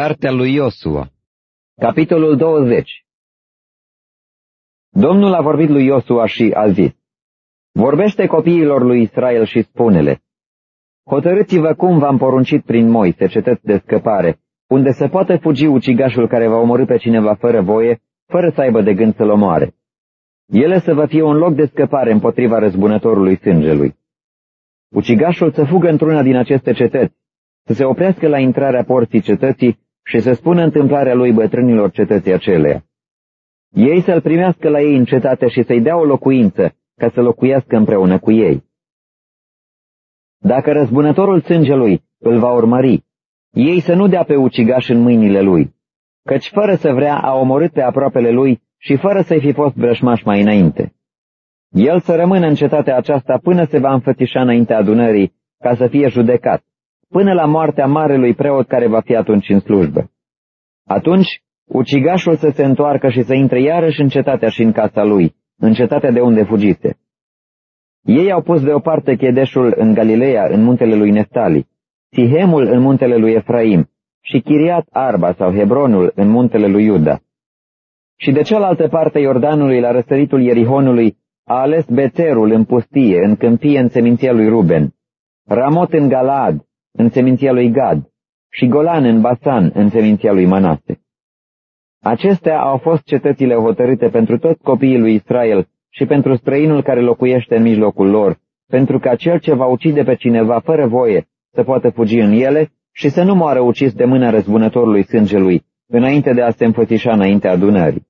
Cartea lui Iosua Capitolul 20 Domnul a vorbit lui Iosua și a zis, Vorbește copiilor lui Israel și spune-le, Hotărâți-vă cum v-am poruncit prin Moise cetăți de scăpare, unde se poate fugi ucigașul care va omorâ pe cineva fără voie, fără să aibă de gând să-l omoare. Ele să vă fie un loc de scăpare împotriva răzbunătorului sângelui. Ucigașul să fugă într-una din aceste cetăți, să se oprească la intrarea porții cetății și să spună întâmplarea lui bătrânilor cetății aceleia. Ei să-l primească la ei în cetate și să-i dea o locuință, ca să locuiască împreună cu ei. Dacă răzbunătorul sângelui îl va urmări, ei să nu dea pe ucigaș în mâinile lui, căci fără să vrea a omorât pe aproapele lui și fără să-i fi fost brășmaș mai înainte. El să rămână în cetatea aceasta până se va înfățișa înaintea adunării, ca să fie judecat, până la moartea marelui preot care va fi atunci în slujbă. Atunci, ucigașul să se întoarcă și să intre iarăși în cetatea și în casa lui, în cetatea de unde fugise. Ei au pus deoparte chedeșul în Galileea, în muntele lui Neftali, Sihemul în muntele lui Efraim și Chiriat Arba sau Hebronul în muntele lui Iuda. Și de cealaltă parte Iordanului, la răsăritul Ierihonului, a ales Beterul în pustie, în câmpie, în seminția lui Ruben, Ramot în Galad, în seminția lui Gad, și Golan în Basan, în seminția lui Manase. Acestea au fost cetățile hotărâte pentru toți copiii lui Israel și pentru străinul care locuiește în mijlocul lor, pentru ca cel ce va ucide pe cineva fără voie să poată fugi în ele și să nu moară ucis de mâna răzbunătorului sângelui, înainte de a se înfățișa înaintea adunării.